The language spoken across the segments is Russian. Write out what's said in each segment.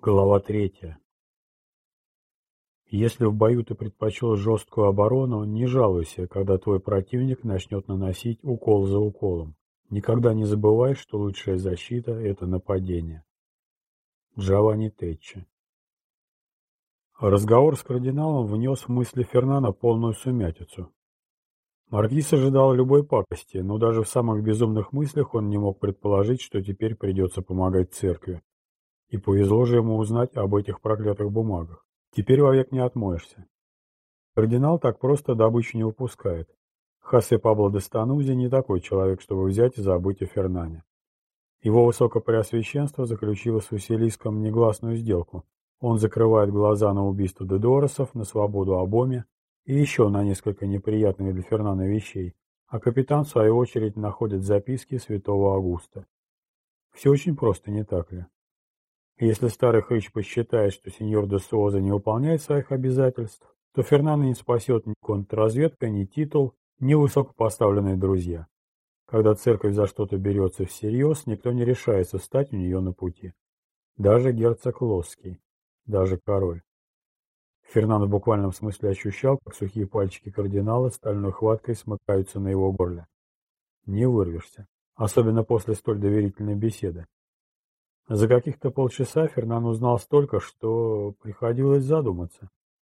Глава третья. Если в бою ты предпочел жесткую оборону, не жалуйся, когда твой противник начнет наносить укол за уколом. Никогда не забывай, что лучшая защита – это нападение. Джованни Тетчи. Разговор с кардиналом внес в мысли Фернана полную сумятицу. Маркиз ожидал любой пакости, но даже в самых безумных мыслях он не мог предположить, что теперь придется помогать церкви. И повезло же ему узнать об этих проклятых бумагах. Теперь вовек не отмоешься. Кардинал так просто добычу не упускает. Хосе Пабло де Станузи не такой человек, чтобы взять и забыть о Фернане. Его высокопреосвященство заключило с Василиском негласную сделку. Он закрывает глаза на убийство Дедоросов, на свободу Абоме и еще на несколько неприятных для Фернана вещей, а капитан, в свою очередь, находит записки святого Августа. Все очень просто, не так ли? Если старый хрыч посчитает, что сеньор де Суоза не выполняет своих обязательств, то Фернандо не спасет ни контрразведка, ни титул, ни высокопоставленные друзья. Когда церковь за что-то берется всерьез, никто не решается встать у нее на пути. Даже герцог Лосский, даже король. Фернандо в буквальном смысле ощущал, как сухие пальчики кардинала стальной хваткой смыкаются на его горле. Не вырвешься, особенно после столь доверительной беседы. За каких-то полчаса Фернан узнал столько, что приходилось задуматься.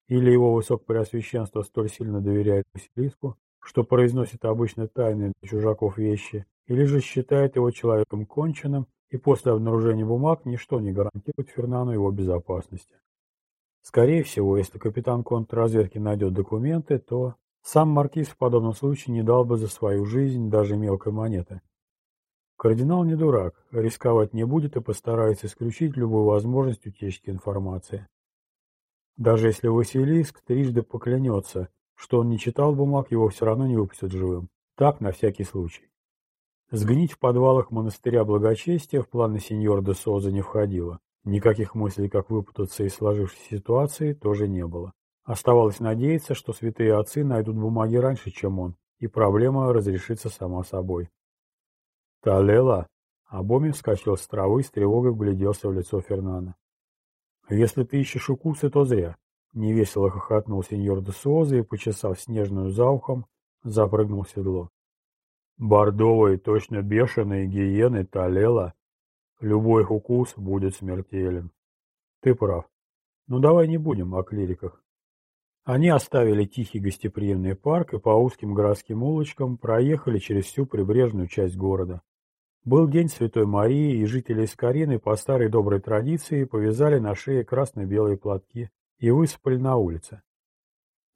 Или его высокопреосвященство столь сильно доверяет Василиску, что произносит обычно тайные для чужаков вещи, или же считает его человеком конченным, и после обнаружения бумаг ничто не гарантирует Фернану его безопасности. Скорее всего, если капитан контрразведки найдет документы, то сам маркиз в подобном случае не дал бы за свою жизнь даже мелкой монеты. Кардинал не дурак, рисковать не будет и постарается исключить любую возможность утечки информации. Даже если Василиск трижды поклянется, что он не читал бумаг, его все равно не выпустят живым. Так, на всякий случай. Сгнить в подвалах монастыря благочестия в планы сеньор де Соза не входило. Никаких мыслей, как выпутаться из сложившейся ситуации, тоже не было. Оставалось надеяться, что святые отцы найдут бумаги раньше, чем он, и проблема разрешится сама собой. «Талела!» Абоми вскочил с травы и с тревогой вгляделся в лицо Фернана. «Если ты ищешь укусы, то зря!» Невесело хохотнул сеньор де Суоза и, почесав снежную за ухом, запрыгнул в седло. «Бордовые, точно бешеные гиены Талела. Любой укус будет смертелен. Ты прав. Ну давай не будем о клириках. Они оставили тихий гостеприимный парк и по узким городским улочкам проехали через всю прибрежную часть города. Был день Святой Марии, и жители Искарины по старой доброй традиции повязали на шее красно-белые платки и высыпали на улице.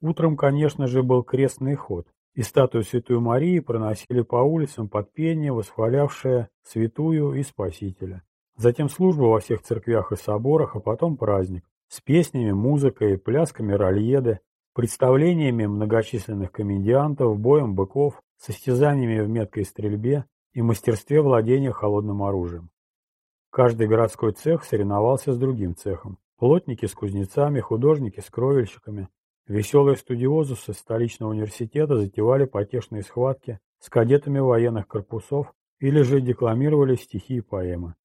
Утром, конечно же, был крестный ход, и статую Святой Марии проносили по улицам под пение, восхвалявшее Святую и Спасителя. Затем служба во всех церквях и соборах, а потом праздник с песнями, музыкой, плясками рольеды, представлениями многочисленных комедиантов, боем быков, состязаниями в меткой стрельбе, и мастерстве владения холодным оружием. Каждый городской цех соревновался с другим цехом. Плотники с кузнецами, художники с кровельщиками. Веселые студиозусы столичного университета затевали потешные схватки с кадетами военных корпусов или же декламировали стихи и поэмы.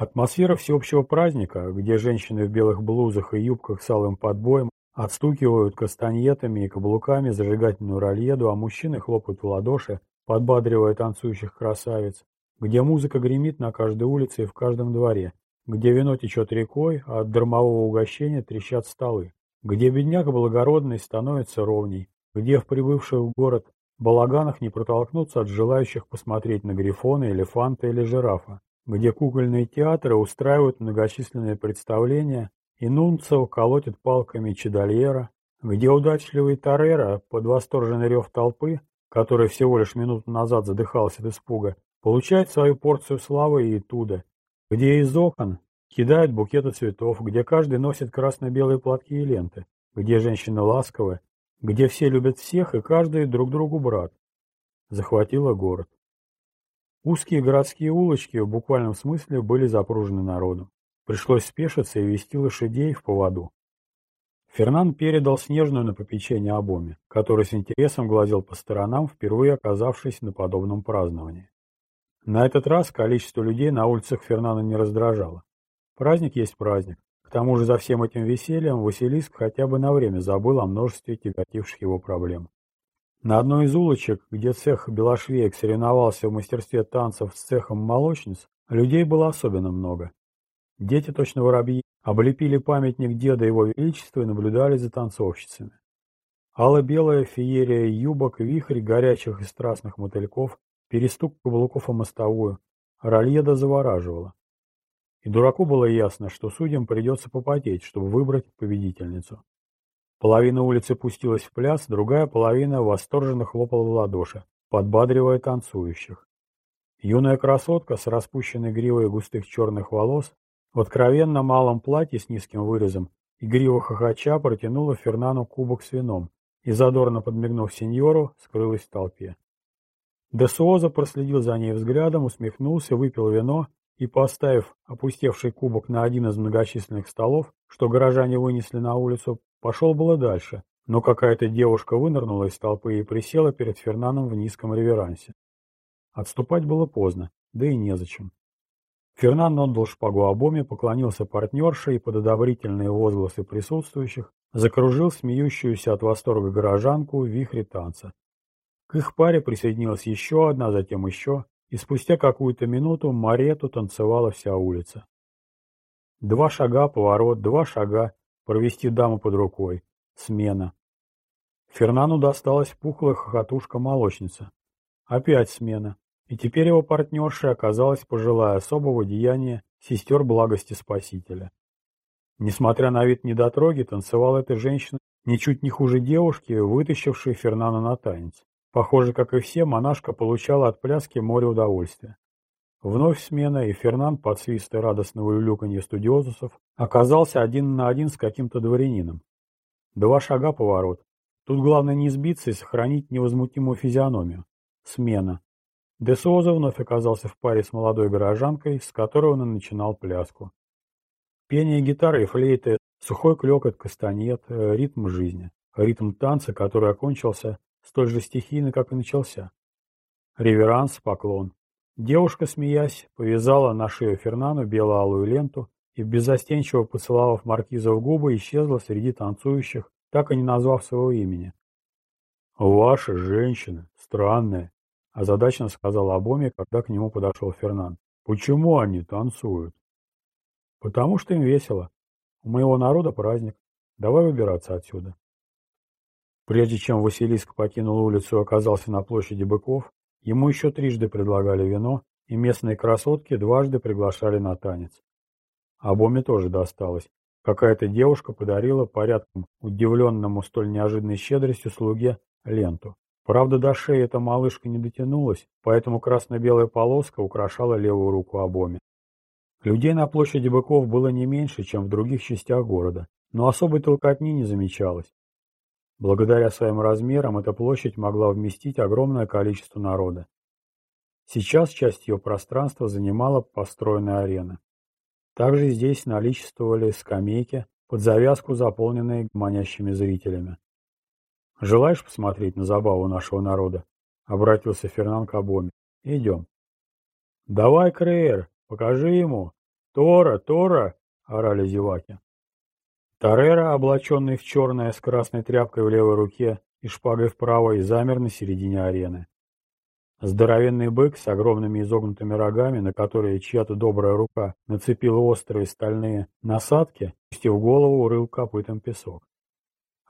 Атмосфера всеобщего праздника, где женщины в белых блузах и юбках с алым подбоем отстукивают кастаньетами и каблуками зажигательную рольеду, а мужчины хлопают в ладоши, подбадривая танцующих красавиц, где музыка гремит на каждой улице и в каждом дворе, где вино течет рекой, а от дармового угощения трещат столы, где бедняк благородный становится ровней, где в прибывших в город балаганах не протолкнуться от желающих посмотреть на грифона, элефанта или жирафа, где кукольные театры устраивают многочисленные представления, и Нунцев колотит палками Чедальера, где удачливый Торера под восторженный рев толпы который всего лишь минуту назад задыхался от испуга, получает свою порцию славы и туда, где из окон кидают букеты цветов, где каждый носит красно-белые платки и ленты, где женщины ласковы, где все любят всех и каждый друг другу брат. Захватила город. Узкие городские улочки в буквальном смысле были запружены народом. Пришлось спешиться и вести лошадей в поводу. Фернан передал Снежную на попечение Абоме, который с интересом глазел по сторонам, впервые оказавшись на подобном праздновании. На этот раз количество людей на улицах Фернана не раздражало. Праздник есть праздник. К тому же за всем этим весельем Василиск хотя бы на время забыл о множестве тяготивших его проблем. На одной из улочек, где цех Белошвеек соревновался в мастерстве танцев с цехом молочниц, людей было особенно много. Дети, точно воробьи, облепили памятник деда его величества и наблюдали за танцовщицами. Алло-белая феерия юбок, вихрь горячих и страстных мотыльков, перестук каблуков о мостовую. Рольеда завораживала. И дураку было ясно, что судьям придется попотеть, чтобы выбрать победительницу. Половина улицы пустилась в пляс, другая половина восторженно хлопала в ладоши, подбадривая танцующих. Юная красотка с распущенной гривой густых черных волос в откровенно малом платье с низким вырезом игриво хохоча протянула Фернану кубок с вином и, задорно подмигнув сеньору, скрылась в толпе. Десуоза проследил за ней взглядом, усмехнулся, выпил вино и, поставив опустевший кубок на один из многочисленных столов, что горожане вынесли на улицу, Пошел было дальше, но какая-то девушка вынырнула из толпы и присела перед Фернаном в низком реверансе. Отступать было поздно, да и незачем. Фернан отдал шпагу обоме, поклонился партнерше и под одобрительные возгласы присутствующих закружил смеющуюся от восторга горожанку в вихре танца. К их паре присоединилась еще одна, затем еще, и спустя какую-то минуту Марету танцевала вся улица. Два шага, поворот, два шага, провести даму под рукой. Смена. Фернану досталась пухлая хохотушка-молочница. Опять смена. И теперь его партнершей оказалась пожилая особого деяния сестер благости Спасителя. Несмотря на вид недотроги, танцевала эта женщина ничуть не хуже девушки, вытащившей Фернана на танец. Похоже, как и все, монашка получала от пляски море удовольствия. Вновь смена, и Фернан, под свист и радостного люлюканья студиозусов, оказался один на один с каким-то дворянином. Два шага поворот. Тут главное не сбиться и сохранить невозмутимую физиономию. Смена. Десоза вновь оказался в паре с молодой горожанкой, с которой он и начинал пляску. Пение гитары и флейты, сухой клёкот кастанет, э, ритм жизни. Ритм танца, который окончился столь же стихийно, как и начался. Реверанс, поклон. Девушка, смеясь, повязала на шею Фернану бело-алую ленту и, беззастенчиво поцеловав маркиза в губы, исчезла среди танцующих, так и не назвав своего имени. «Ваши женщины странные», — озадаченно сказал Абоми, когда к нему подошел Фернан. «Почему они танцуют?» «Потому что им весело. У моего народа праздник. Давай выбираться отсюда». Прежде чем Василиск покинул улицу и оказался на площади быков, Ему еще трижды предлагали вино, и местные красотки дважды приглашали на танец. Обоме тоже досталось. Какая-то девушка подарила порядком удивленному столь неожиданной щедростью слуге ленту. Правда, до шеи эта малышка не дотянулась, поэтому красно-белая полоска украшала левую руку обоме. Людей на площади быков было не меньше, чем в других частях города, но особой толкотни не замечалось. Благодаря своим размерам эта площадь могла вместить огромное количество народа. Сейчас часть ее пространства занимала построенная арена. Также здесь наличествовали скамейки, под завязку заполненные манящими зрителями. «Желаешь посмотреть на забаву нашего народа?» — обратился Фернан к Абоме. «Идем». «Давай, Крейер, покажи ему! Тора, Тора!» — орали зеваки. Торрера, облаченный в черное с красной тряпкой в левой руке и шпагой в правой, замер на середине арены. Здоровенный бык с огромными изогнутыми рогами, на которые чья-то добрая рука нацепила острые стальные насадки, пустив голову, рыл копытом песок.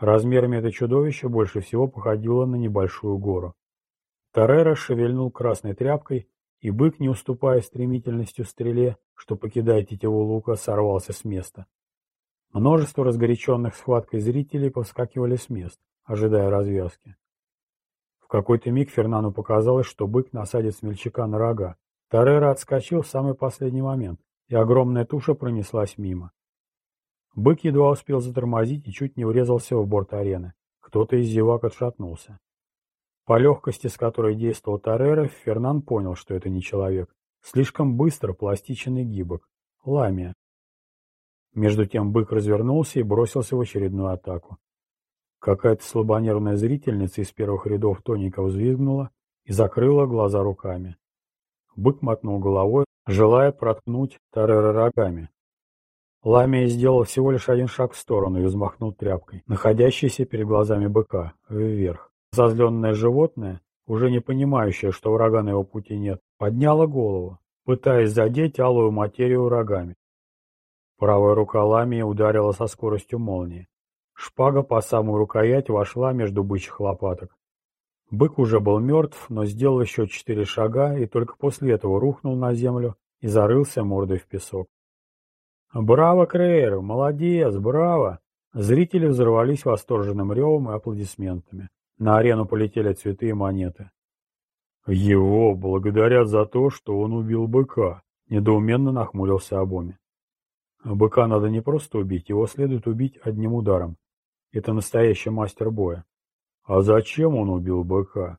Размерами это чудовище больше всего походило на небольшую гору. Торрера шевельнул красной тряпкой, и бык, не уступая стремительностью стреле, что покидая тетиву лука, сорвался с места. Множество разгоряченных схваткой зрителей повскакивали с мест, ожидая развязки. Какой-то миг Фернану показалось, что бык насадит смельчака на рога. Торрера отскочил в самый последний момент, и огромная туша пронеслась мимо. Бык едва успел затормозить и чуть не врезался в борт арены. Кто-то из зевак отшатнулся. По легкости, с которой действовал Торрера, Фернан понял, что это не человек. Слишком быстро, пластичен и гибок. Ламия. Между тем бык развернулся и бросился в очередную атаку. Какая-то слабонервная зрительница из первых рядов тоненько взвизгнула и закрыла глаза руками. Бык мотнул головой, желая проткнуть Тарера рогами. Ламия сделал всего лишь один шаг в сторону и взмахнул тряпкой, находящейся перед глазами быка, вверх. Зазленное животное, уже не понимающее, что врага на его пути нет, подняло голову, пытаясь задеть алую материю рогами. Правая рука Ламии ударила со скоростью молнии. Шпага по самую рукоять вошла между бычьих лопаток. Бык уже был мертв, но сделал еще четыре шага и только после этого рухнул на землю и зарылся мордой в песок. «Браво, Крейер! Молодец! Браво!» Зрители взорвались восторженным ревом и аплодисментами. На арену полетели цветы и монеты. «Его благодарят за то, что он убил быка», — недоуменно нахмурился Абоми. «Быка надо не просто убить, его следует убить одним ударом. Это настоящий мастер боя. А зачем он убил быка?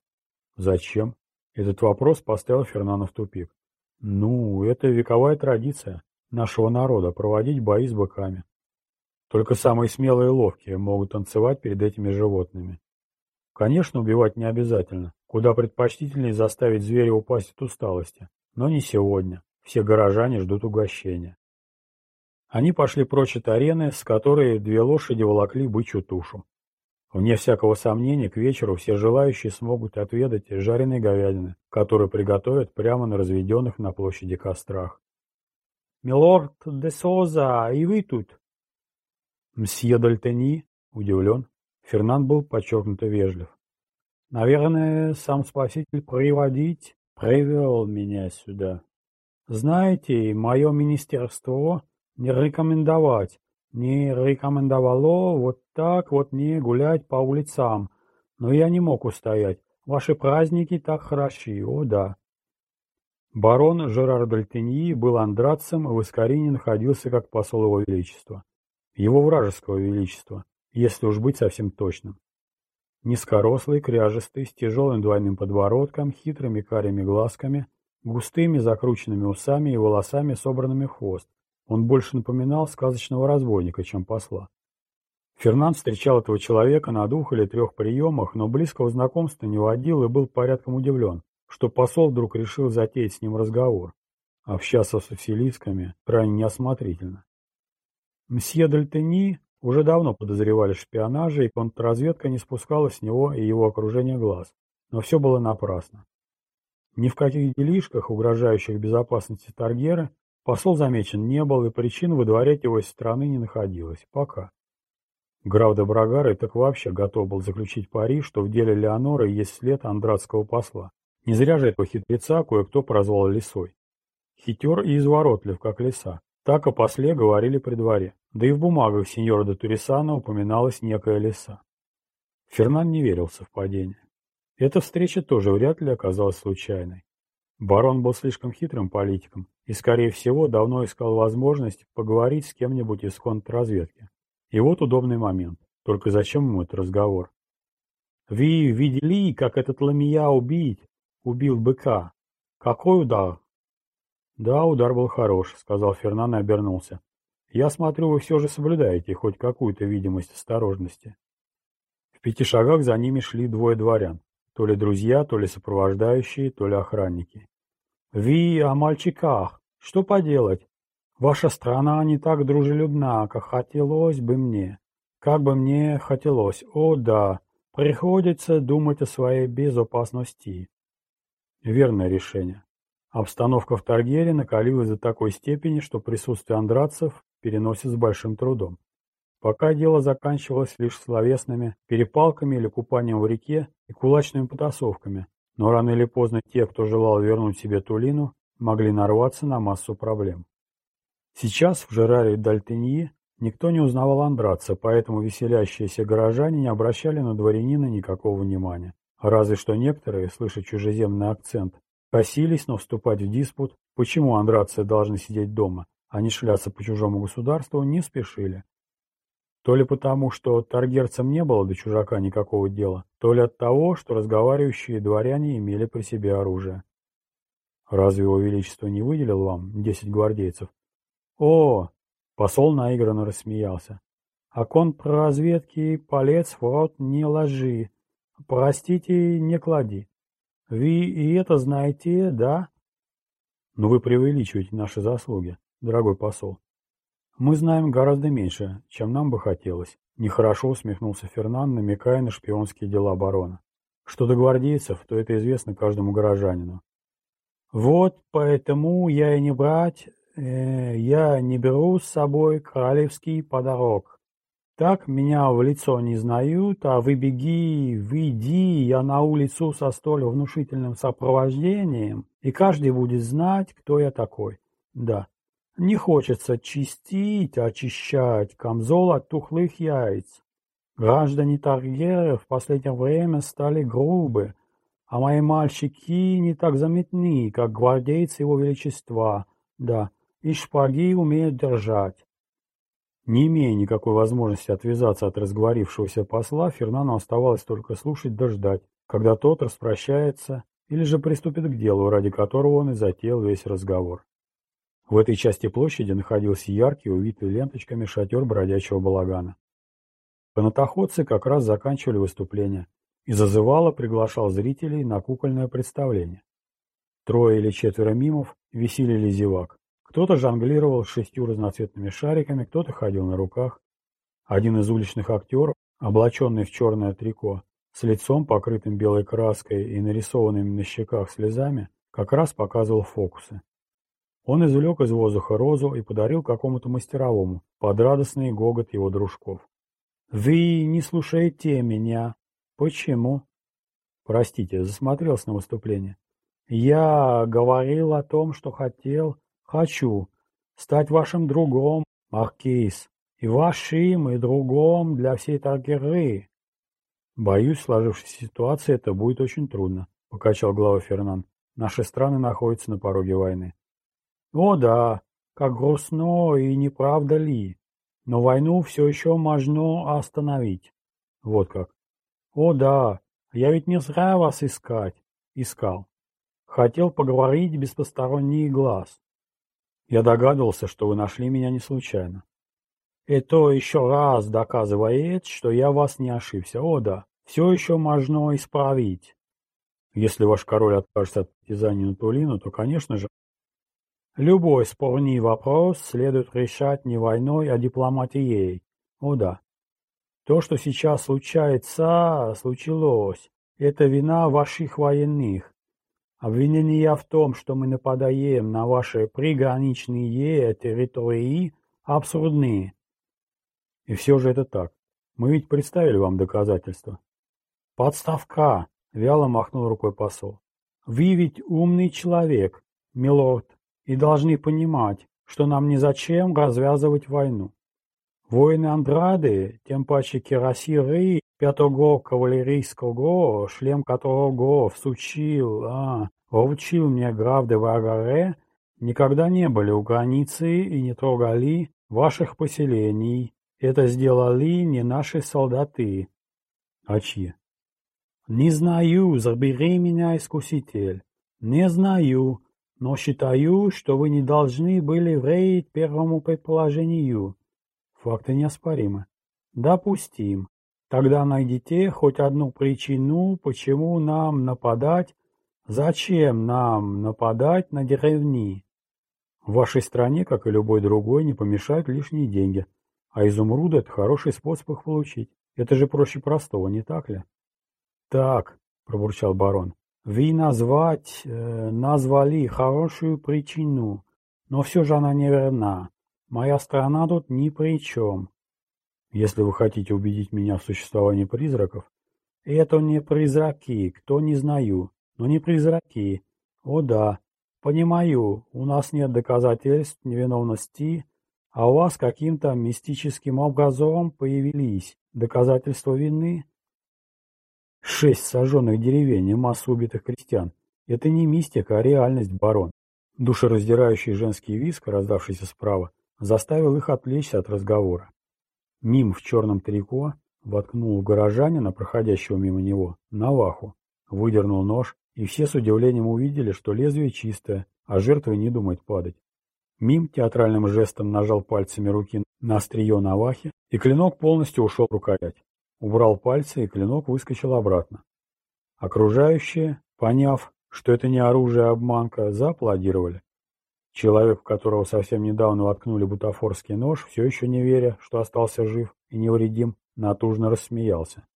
Зачем? Этот вопрос поставил Фернана в тупик. Ну, это вековая традиция нашего народа проводить бои с быками. Только самые смелые и ловкие могут танцевать перед этими животными. Конечно, убивать не обязательно. Куда предпочтительнее заставить зверя упасть от усталости. Но не сегодня. Все горожане ждут угощения. Они пошли прочь от арены, с которой две лошади волокли бычью тушу. Вне всякого сомнения, к вечеру все желающие смогут отведать жареной говядины, которую приготовят прямо на разведенных на площади кострах. «Милорд де Соза, и вы тут?» «Мсье Дальтени?» — удивлен. Фернанд был подчеркнуто вежлив. «Наверное, сам спаситель приводить привел меня сюда. Знаете, мое министерство не рекомендовать, не рекомендовало вот так вот не гулять по улицам, но я не мог устоять. Ваши праздники так хороши, о да. Барон Жерар Дальтеньи был андрадцем и в Искарине находился как посол его величества. Его вражеского величества, если уж быть совсем точным. Низкорослый, кряжестый, с тяжелым двойным подбородком, хитрыми карими глазками, густыми закрученными усами и волосами, собранными в хвост, он больше напоминал сказочного разбойника, чем посла. Фернанд встречал этого человека на двух или трех приемах, но близкого знакомства не водил и был порядком удивлен, что посол вдруг решил затеять с ним разговор. Общаться с василисками крайне неосмотрительно. Мсье Дальтени уже давно подозревали в и контрразведка не спускала с него и его окружения глаз. Но все было напрасно. Ни в каких делишках, угрожающих безопасности Таргера, Посол замечен не был, и причин выдворять его из страны не находилось. Пока. Граф Доброгарый так вообще готов был заключить пари, что в деле Леоноры есть след андратского посла. Не зря же этого хитреца кое-кто прозвал лисой. Хитер и изворотлив, как лиса. Так о после говорили при дворе. Да и в бумагах сеньора де Турисана упоминалась некая лиса. Фернан не верил в совпадение. Эта встреча тоже вряд ли оказалась случайной. Барон был слишком хитрым политиком и, скорее всего, давно искал возможность поговорить с кем-нибудь из контрразведки. И вот удобный момент. Только зачем ему этот разговор? «Вы видели, как этот Ламия убить? Убил быка? Какой удар?» «Да, удар был хорош», — сказал Фернан и обернулся. «Я смотрю, вы все же соблюдаете хоть какую-то видимость осторожности». В пяти шагах за ними шли двое дворян. То ли друзья, то ли сопровождающие, то ли охранники. «Ви о мальчиках. Что поделать? Ваша страна не так дружелюбна, как хотелось бы мне. Как бы мне хотелось. О, да. Приходится думать о своей безопасности». Верное решение. Обстановка в Таргере накалилась до такой степени, что присутствие андрацев переносит с большим трудом. Пока дело заканчивалось лишь словесными перепалками или купанием в реке и кулачными потасовками, но рано или поздно те, кто желал вернуть себе Тулину, могли нарваться на массу проблем. Сейчас в Жераре Дальтеньи никто не узнавал Андраца, поэтому веселящиеся горожане не обращали на дворянина никакого внимания. Разве что некоторые, слыша чужеземный акцент, косились, но вступать в диспут, почему андрации должны сидеть дома, а не шляться по чужому государству, не спешили. То ли потому, что таргерцам не было до чужака никакого дела, то ли от того, что разговаривающие дворяне имели при себе оружие. Разве его величество не выделил вам десять гвардейцев? О! Посол наигранно рассмеялся. А контрразведки палец в рот не ложи. Простите, не клади. Вы и это знаете, да? Но вы преувеличиваете наши заслуги, дорогой посол. Мы знаем гораздо меньше, чем нам бы хотелось. Нехорошо усмехнулся Фернан, намекая на шпионские дела барона. Что до гвардейцев, то это известно каждому горожанину. Вот поэтому я и не брать, э, я не беру с собой королевский подарок. Так меня в лицо не знают, а вы беги, выйди, я на улицу со столь внушительным сопровождением, и каждый будет знать, кто я такой. Да, не хочется чистить, очищать камзол от тухлых яиц. Граждане Таргеры в последнее время стали грубы, а мои мальчики не так заметны, как гвардейцы его величества, да, и шпаги умеют держать. Не имея никакой возможности отвязаться от разговорившегося посла, Фернану оставалось только слушать да ждать, когда тот распрощается или же приступит к делу, ради которого он и затеял весь разговор. В этой части площади находился яркий, увитый ленточками шатер бродячего балагана. Канатоходцы как раз заканчивали выступление, и зазывало приглашал зрителей на кукольное представление. Трое или четверо мимов веселили зевак. Кто-то жонглировал шестью разноцветными шариками, кто-то ходил на руках. Один из уличных актеров, облаченный в черное трико, с лицом, покрытым белой краской и нарисованными на щеках слезами, как раз показывал фокусы. Он извлек из воздуха розу и подарил какому-то мастеровому под радостный гогот его дружков. «Вы не слушаете меня. Почему?» «Простите, засмотрелся на выступление. Я говорил о том, что хотел, Хочу стать вашим другом, Маркиз, и вашим, и другом для всей Таргеры. Боюсь, в сложившейся ситуации это будет очень трудно, покачал глава Фернан. Наши страны находятся на пороге войны. О да, как грустно и не правда ли? Но войну все еще можно остановить. Вот как. О да, я ведь не зря вас искать. Искал. Хотел поговорить без посторонних глаз. Я догадывался, что вы нашли меня не случайно. Это еще раз доказывает, что я вас не ошибся. О да, все еще можно исправить. Если ваш король откажется от притязаний на Тулину, то, конечно же, любой спорный вопрос следует решать не войной, а дипломатией. О да. То, что сейчас случается, случилось. Это вина ваших военных. Обвинения в том, что мы нападаем на ваши приграничные территории, абсурдны. И все же это так. Мы ведь представили вам доказательства. Подставка, вяло махнул рукой посол. Вы ведь умный человек, милорд, и должны понимать, что нам незачем развязывать войну. Воины Андрады, тем паче кирасиры, пятого кавалерийского, шлем которого всучил, а, вручил мне граф де Вагаре, никогда не были у границы и не трогали ваших поселений. Это сделали не наши солдаты. А чьи? Не знаю, забери меня, искуситель. Не знаю, но считаю, что вы не должны были вреять первому предположению. Факты неоспоримы. Допустим. Тогда найдите хоть одну причину, почему нам нападать, зачем нам нападать на деревни. В вашей стране, как и любой другой, не помешают лишние деньги, а изумруды – это хороший способ их получить. Это же проще простого, не так ли? Так, пробурчал барон, вы назвать, э, назвали хорошую причину, но все же она неверна. Моя страна тут ни при чем. Если вы хотите убедить меня в существовании призраков, это не призраки, кто не знаю, но не призраки. О да, понимаю, у нас нет доказательств невиновности, а у вас каким-то мистическим образом появились доказательства вины. Шесть сожженных деревень и масса убитых крестьян. Это не мистика, а реальность, барон. Душераздирающий женский виск, раздавшийся справа, заставил их отвлечься от разговора. Мим в черном трико воткнул горожанина, проходящего мимо него, наваху, выдернул нож, и все с удивлением увидели, что лезвие чистое, а жертва не думает падать. Мим театральным жестом нажал пальцами руки на острие навахи, и клинок полностью ушел в рукоять. Убрал пальцы, и клинок выскочил обратно. Окружающие, поняв, что это не оружие, а обманка, зааплодировали. Человек, в которого совсем недавно воткнули бутафорский нож, все еще не веря, что остался жив и невредим, натужно рассмеялся.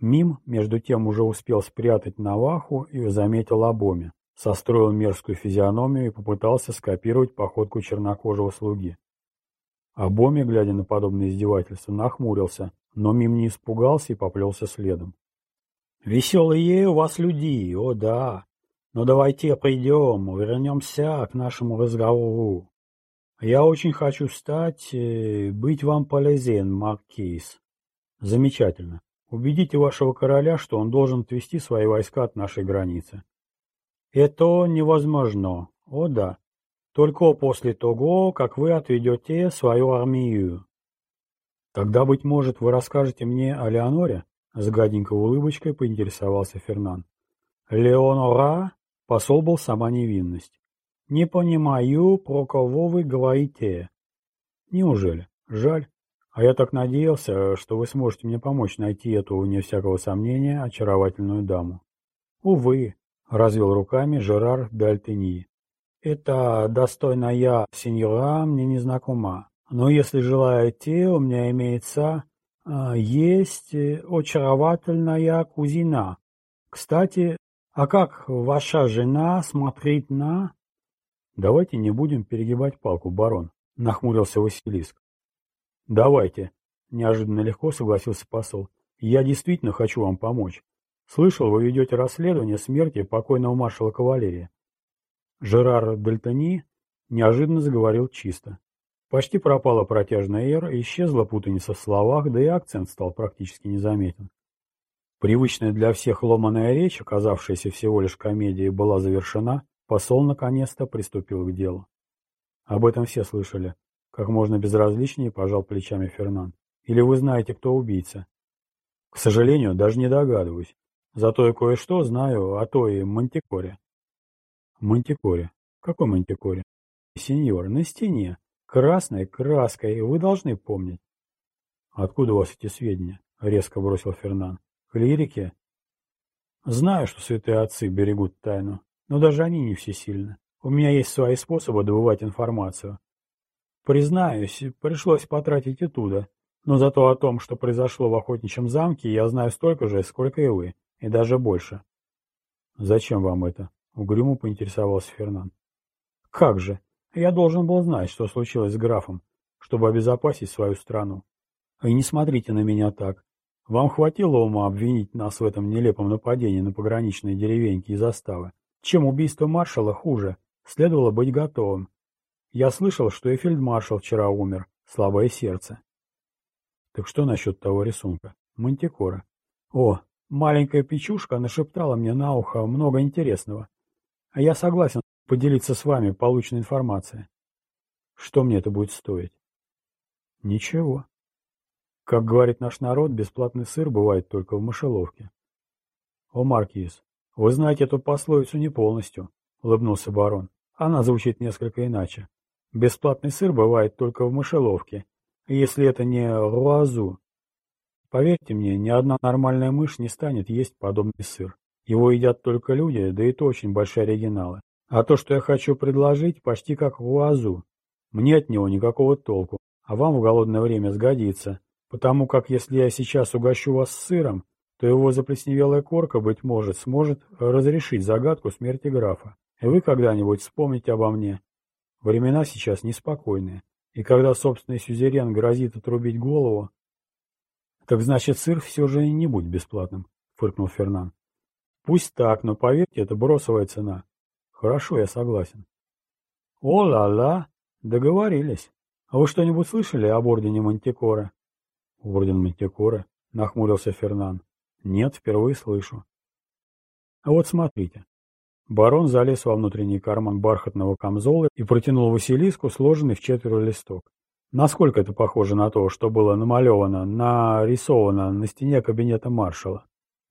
Мим, между тем, уже успел спрятать Наваху и заметил обоме, состроил мерзкую физиономию и попытался скопировать походку чернокожего слуги. Обоме, глядя на подобное издевательство, нахмурился, но Мим не испугался и поплелся следом. «Веселые у вас люди, о да! Но давайте придем, вернемся к нашему разговору. Я очень хочу стать, быть вам полезен, Маркиз. Замечательно. Убедите вашего короля, что он должен отвести свои войска от нашей границы. Это невозможно. О да. Только после того, как вы отведете свою армию. Тогда, быть может, вы расскажете мне о Леоноре? С гаденькой улыбочкой поинтересовался Фернан. Леонора? Посол был сама невинность. Не понимаю, про кого вы говорите. Неужели? Жаль. А я так надеялся, что вы сможете мне помочь найти эту, вне всякого сомнения, очаровательную даму. Увы, развел руками Жерар Д'Альтеньи. Это достойная сеньора мне не знакома. Но если желаете, у меня имеется... А, есть очаровательная кузина. Кстати, а как ваша жена смотрит на... Давайте не будем перегибать палку, барон, нахмурился Василиск. «Давайте», — неожиданно легко согласился посол. «Я действительно хочу вам помочь. Слышал, вы ведете расследование смерти покойного маршала кавалерии». Жерар Дальтони неожиданно заговорил чисто. Почти пропала протяжная эра, исчезла путаница в словах, да и акцент стал практически незаметен. Привычная для всех ломаная речь, оказавшаяся всего лишь комедией, была завершена, посол наконец-то приступил к делу. Об этом все слышали. Как можно безразличнее пожал плечами Фернан. Или вы знаете, кто убийца? К сожалению, даже не догадываюсь. Зато я кое-что знаю о той Мантикоре. Мантикоре? Какой Мантикоре? Сеньор, на стене. Красной краской. Вы должны помнить. Откуда у вас эти сведения? Резко бросил Фернан. Клирики? Знаю, что святые отцы берегут тайну, но даже они не всесильны. У меня есть свои способы добывать информацию, Признаюсь, пришлось потратить и туда. Но зато о том, что произошло в охотничьем замке, я знаю столько же, сколько и вы, и даже больше. Зачем вам это? Угрюмо поинтересовался Фернан. Как же? Я должен был знать, что случилось с графом, чтобы обезопасить свою страну. И не смотрите на меня так. Вам хватило ума обвинить нас в этом нелепом нападении на пограничные деревеньки и заставы. Чем убийство маршала хуже, следовало быть готовым. Я слышал, что и фельдмаршал вчера умер. Слабое сердце. Так что насчет того рисунка? Мантикора. О, маленькая печушка нашептала мне на ухо много интересного. А я согласен поделиться с вами полученной информацией. Что мне это будет стоить? Ничего. Как говорит наш народ, бесплатный сыр бывает только в мышеловке. О, Маркиз, вы знаете эту пословицу не полностью, улыбнулся барон. Она звучит несколько иначе. Бесплатный сыр бывает только в мышеловке, если это не руазу. Поверьте мне, ни одна нормальная мышь не станет есть подобный сыр. Его едят только люди, да и то очень большие оригиналы. А то, что я хочу предложить, почти как руазу. Мне от него никакого толку, а вам в голодное время сгодится, потому как если я сейчас угощу вас сыром, то его заплесневелая корка, быть может, сможет разрешить загадку смерти графа. И вы когда-нибудь вспомните обо мне Времена сейчас неспокойные, и когда собственный сюзерен грозит отрубить голову... — Так значит, сыр все же не будет бесплатным, — фыркнул Фернан. — Пусть так, но поверьте, это бросовая цена. Хорошо, я согласен. — О-ла-ла, договорились. А вы что-нибудь слышали об ордене Мантикора? — Орден Мантикора? — нахмурился Фернан. — Нет, впервые слышу. — А вот смотрите. Барон залез во внутренний карман бархатного камзола и протянул Василиску сложенный в четверо листок. Насколько это похоже на то, что было намалевано, нарисовано на стене кабинета маршала?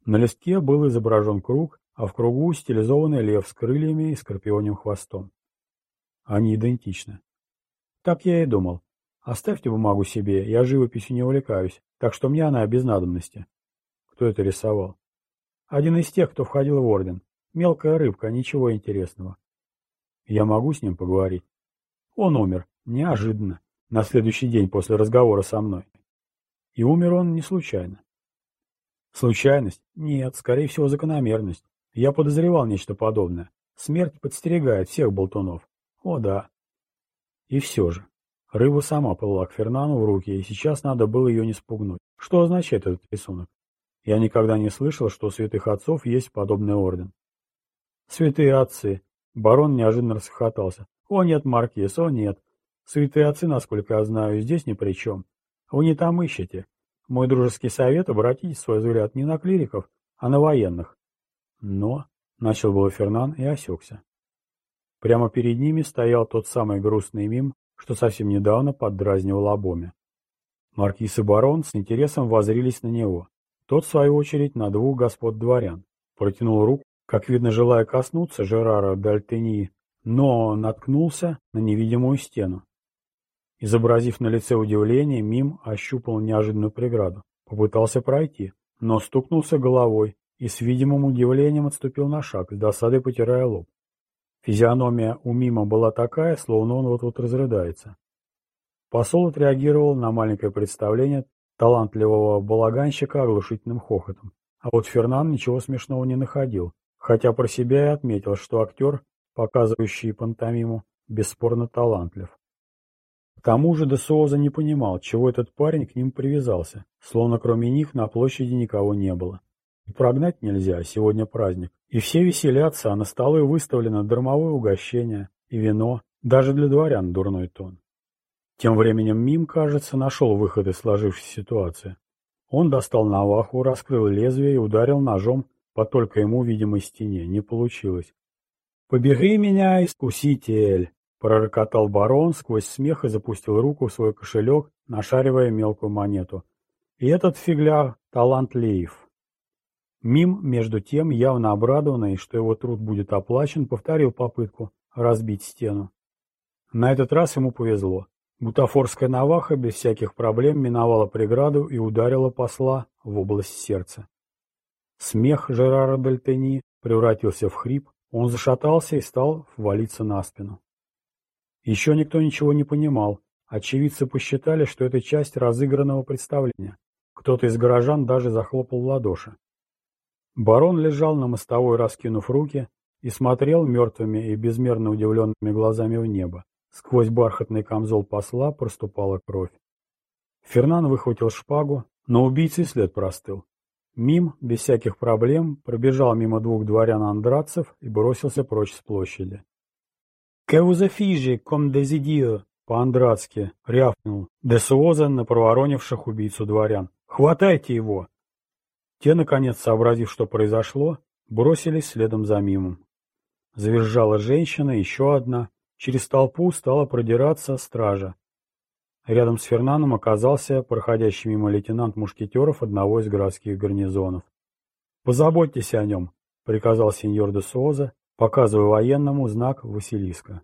На листке был изображен круг, а в кругу стилизованный лев с крыльями и скорпионим хвостом. Они идентичны. Так я и думал. Оставьте бумагу себе, я живописью не увлекаюсь, так что мне она без надобности. Кто это рисовал? Один из тех, кто входил в орден. Мелкая рыбка, ничего интересного. Я могу с ним поговорить? Он умер. Неожиданно. На следующий день после разговора со мной. И умер он не случайно. Случайность? Нет, скорее всего, закономерность. Я подозревал нечто подобное. Смерть подстерегает всех болтунов. О, да. И все же. Рыба сама плыла к Фернану в руки, и сейчас надо было ее не спугнуть. Что означает этот рисунок? Я никогда не слышал, что у святых отцов есть подобный орден. Святые отцы. Барон неожиданно расхохотался. О нет, Маркиз, о нет. Святые отцы, насколько я знаю, здесь ни при чем. Вы не там ищете. Мой дружеский совет — обратите свой взгляд не на клириков, а на военных. Но, — начал было Фернан и осекся. Прямо перед ними стоял тот самый грустный мим, что совсем недавно поддразнивал обоме. Маркиз и барон с интересом возрились на него. Тот, в свою очередь, на двух господ дворян. Протянул руку, как видно, желая коснуться Жерара Дальтении, но наткнулся на невидимую стену. Изобразив на лице удивление, Мим ощупал неожиданную преграду. Попытался пройти, но стукнулся головой и с видимым удивлением отступил на шаг, с досадой потирая лоб. Физиономия у Мима была такая, словно он вот-вот разрыдается. Посол отреагировал на маленькое представление талантливого балаганщика оглушительным хохотом. А вот Фернан ничего смешного не находил, хотя про себя и отметил, что актер, показывающий пантомиму, бесспорно талантлив. К тому же Десуоза не понимал, чего этот парень к ним привязался, словно кроме них на площади никого не было. И прогнать нельзя, сегодня праздник. И все веселятся, а на столы выставлено дармовое угощение и вино, даже для дворян дурной тон. Тем временем Мим, кажется, нашел выход из сложившейся ситуации. Он достал наваху, раскрыл лезвие и ударил ножом по только ему видимой стене. Не получилось. «Побери меня, искуситель!» Пророкотал барон сквозь смех и запустил руку в свой кошелек, нашаривая мелкую монету. И этот фигляр — талант Леев. Мим, между тем, явно обрадованный, что его труд будет оплачен, повторил попытку разбить стену. На этот раз ему повезло. Бутафорская наваха без всяких проблем миновала преграду и ударила посла в область сердца. Смех Жерара Дальтени превратился в хрип, он зашатался и стал валиться на спину. Еще никто ничего не понимал. Очевидцы посчитали, что это часть разыгранного представления. Кто-то из горожан даже захлопал в ладоши. Барон лежал на мостовой, раскинув руки, и смотрел мертвыми и безмерно удивленными глазами в небо. Сквозь бархатный камзол посла проступала кровь. Фернан выхватил шпагу, но убийцы след простыл. Мим, без всяких проблем, пробежал мимо двух дворян-андрадцев и бросился прочь с площади. «Кеузефижи, ком дезидио!» по-андратски рявкнул Десуоза на проворонивших убийцу дворян. «Хватайте его!» Те, наконец, сообразив, что произошло, бросились следом за мимом. Завизжала женщина, еще одна. Через толпу стала продираться стража. Рядом с Фернаном оказался проходящий мимо лейтенант мушкетеров одного из городских гарнизонов. «Позаботьтесь о нем», — приказал сеньор де Суоза, показывая военному знак Василиска.